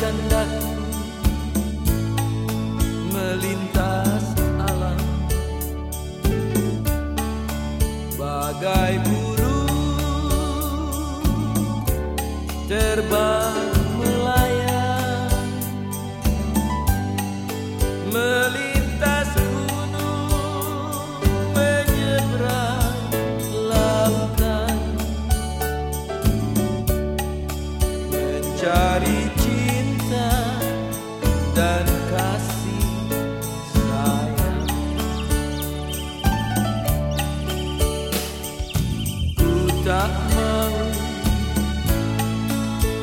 kehendakku melintas alam. Bagai burung terbang tak mau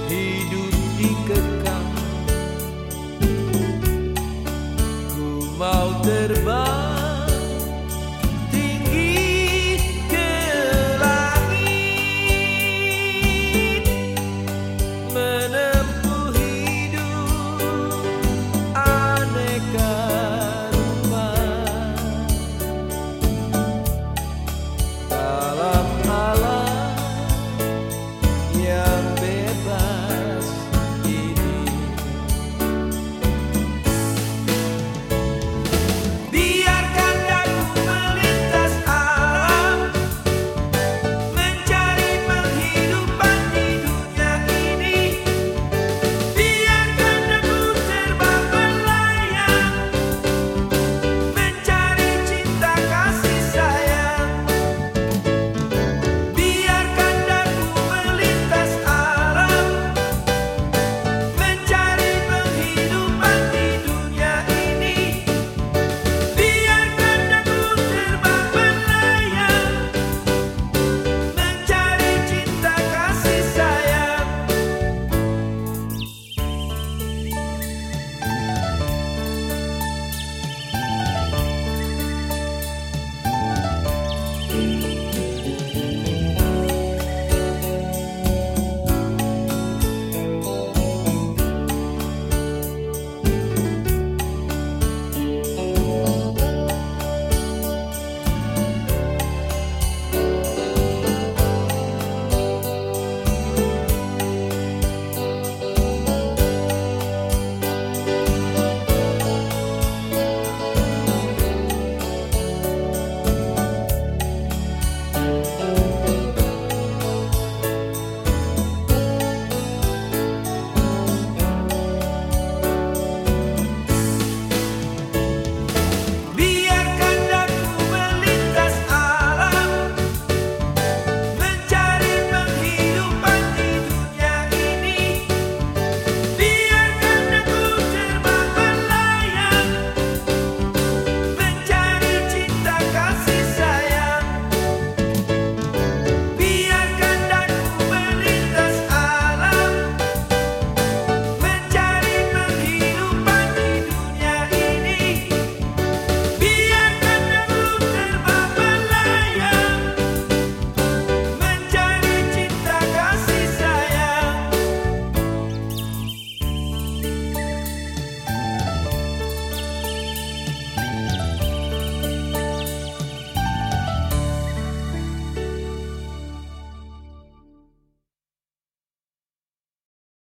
hidup dikekang ku mau terbang